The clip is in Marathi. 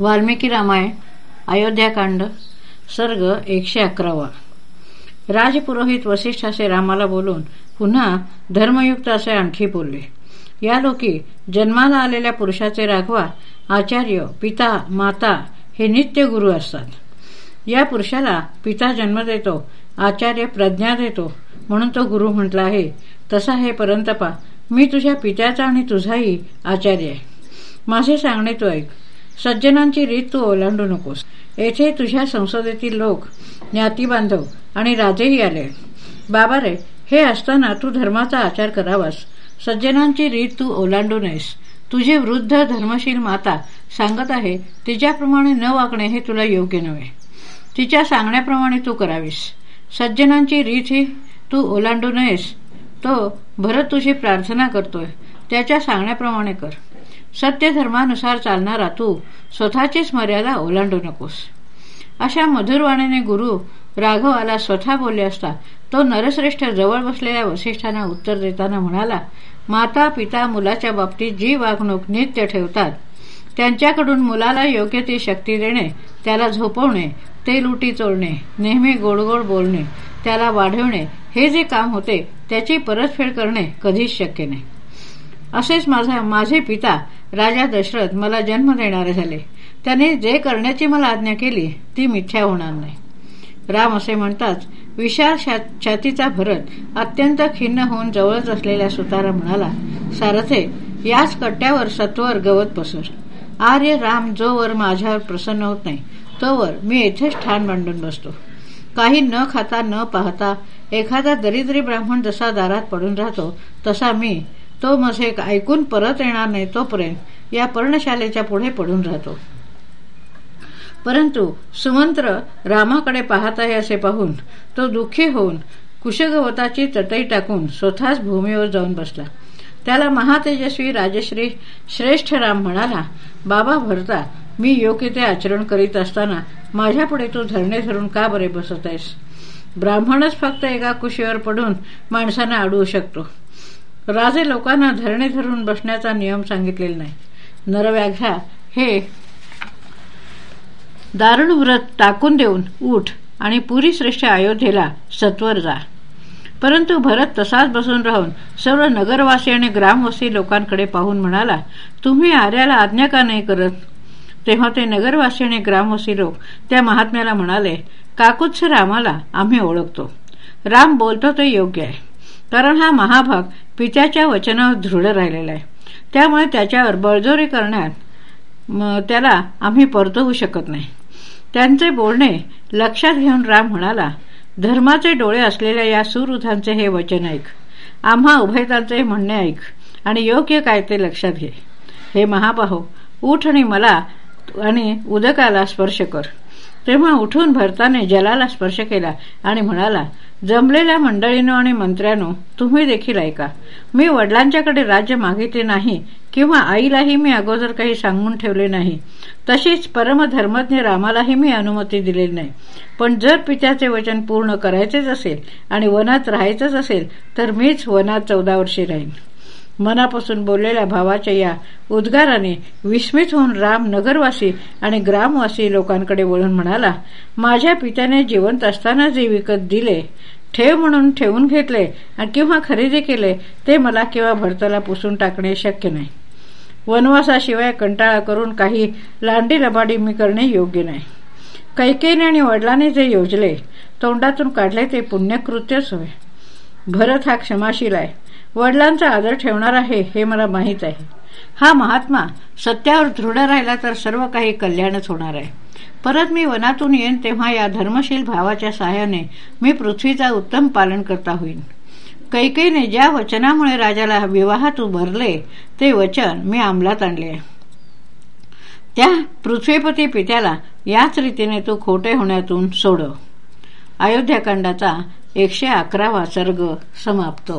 वाल्मिकी रामायण अयोध्याकांड सर्ग एकशे अकरावा. राजपुरोहित वसिष्ठ असे रामाला बोलून पुन्हा धर्मयुक्त असे आणखी बोलले. या लोकी जन्माला आलेल्या पुरुषाचे राघवा आचार्य पिता माता हे नित्य गुरु असतात. या पुरुषाला पिता जन्म देतो आचार्य प्रज्ञा देतो म्हणून तो गुरु म्हटला आहे. तसा हे परंतपा मी तुझ्या पित्याचा आणि तुझाही आचार्य आहे. माझे सांगणे तो ऐक. सज्जनांची रीत तू ओलांडू नकोस. येथे तुझ्या संसदेतील लोक ज्ञातीबांधव आणि राजेही आले बाबा रे हे असताना तू धर्माचा आचार करावास. सज्जनांची रीत तू ओलांडू नयेस. तुझी वृद्ध धर्मशील माता सांगत आहे तिच्याप्रमाणे न वागणे हे तुला योग्य नव्हे. तिच्या सांगण्याप्रमाणे तू करावीस. सज्जनांची रीत ही तू ओलांडू नयेस. तो भरत तुझी प्रार्थना करतोय. त्याच्या सांगण्याप्रमाणे कर. सत्य धर्मानुसार चालणारा तू स्वतःचीच मर्यादा ओलांडू नकोस. अशा मधुरवाणीने गुरु राघवाला स्वतः बोलले असता तो नरश्रेष्ठ जवळ बसलेल्या वसिष्ठांना उत्तर देताना म्हणाला माता पिता मुलाच्या बाबतीत जी वागणूक नित्य ठेवतात त्यांच्याकडून मुलाला योग्य ती शक्ती देणे त्याला झोपवणे ते लुटी चोळणे नेहमी गोडगोड बोलणे त्याला वाढवणे हे जे काम होते त्याची परतफेड करणे कधीच शक्य नाही. असेच माझा माझे पिता राजा दशरथ मला जन्म देणारे झाले. त्याने जे करण्याची मला आज्ञा केली ती मिथ्या होणार नाही. राम असे म्हणताच विशाल छातीचा भरत अत्यंत खिन्न होऊन जवळच असलेल्या सुतारा म्हणाला सारथे याच कट्ट्यावर सत्वर गवत पसर. आर्य राम जोवर माझ्यावर प्रसन्न होत नाही तोवर मी येथेच ठाण मांडून बसतो. काही न खाता न पाहता एखादा दरिद्री ब्राह्मण जसा दारात पडून राहतो तसा मी तो मसे ऐकून परत येणार नाही तोपर्यंत या पर्णशालेच्या पुढे पडून राहतो. परंतु सुमंत्र रामाकडे पाहत आहे असे पाहून तो दुःखी होऊन कुशगवताची चटई टाकून स्वतःच भूमीवर जाऊन बसला. त्याला महातेजस्वी राजश्री श्रेष्ठ राम म्हणाला बाबा भरता मी योग्य ते आचरण करीत असताना माझ्यापुढे तू धरणे धरून का बरे बसत आहेस? ब्राह्मणच फक्त एका कुशीवर पडून माणसांना अडवू शकतो. राजे लोकांना धरणे धरून बसण्याचा नियम सांगितलेला नाही. नरव्याघ्या हे दारुण व्रत टाकून देऊन उठ आणि पुरी श्रेष्ठ अयोध्येला सत्वर जा. परंतु भरत तसाच बसून राहून सर्व नगरवासी आणि ग्रामवासी लोकांकडे पाहून म्हणाला तुम्ही आर्याला आज्ञा का नाही करत? तेव्हा ते नगरवासी आणि ग्रामवासी लोक त्या महात्म्याला म्हणाले काकुत्स रामाला आम्ही ओळखतो. राम बोलतो ते योग्य आहे. कारण हा महाभाग पित्याच्या वचनावर दृढ राहिलेला आहे. त्यामुळे त्याच्यावर बळजोरी करण्यात त्याला आम्ही परतवू शकत नाही. त्यांचे बोलणे लक्षात घेऊन राम म्हणाला धर्माचे डोळे असलेल्या या सुवृद्धांचे हे वचन ऐक. आम्हा उभयतांचे म्हणणे ऐक आणि योग्य काय ते लक्षात घे. हे महाबाहो उठ आणि मला आणि उदकाला स्पर्श कर. तेव्हा उठून भरताने जलाला स्पर्श केला आणि म्हणाला जमलेल्या मंडळीनो आणि मंत्र्यानो तुम्ही देखील ऐका. मी वडिलांच्याकडे राज्य मागितले नाही किंवा आईलाही मी अगोदर काही सांगून ठेवले नाही. तशीच परमधर्मज्ञ रामालाही मी अनुमती दिलेली नाही. पण जर पित्याचे वचन पूर्ण करायचेच असेल आणि वनात राहायचंच असेल तर मीच वनात चौदा वर्षे राहीन. मनापासून बोललेल्या भावाच्या या उद्गाराने विस्मित होऊन राम नगरवासी आणि ग्रामवासी लोकांकडे वळून म्हणाला माझ्या पित्याने जिवंत असताना जे विकत दिले ठेव म्हणून ठेवून घेतले किंवा खरेदी केले ते मला किंवा भरताला पुसून टाकणे शक्य नाही. वनवासाशिवाय कंटाळा करून काही लांडी लबाडी मी करणे योग्य नाही. कैकेने आणि वडिलांनी जे योजले तोंडातून काढले ते पुण्यकृत्यच होय भरत हा क्षमाशील आहे. वडिलांचा आदर ठेवणार आहे हे मला माहीत आहे. हा महात्मा सत्यावर दृढ राहिला तर सर्व काही कल्याणच होणार आहे. परत मी वनातून येईन तेव्हा या धर्मशील भावाच्या सहाय्याने मी पृथ्वीचा उत्तम पालन करता होईन. कैकेने ज्या वचनामुळे राजाला विवाहात उभारले ते वचन मी अंमलात आणले त्या पृथ्वीपती पित्याला याच रीतीने तू खोटे होण्यातून सोडव अयोध्याकांडाचा एकशे अकरावा सर्ग समाप्त.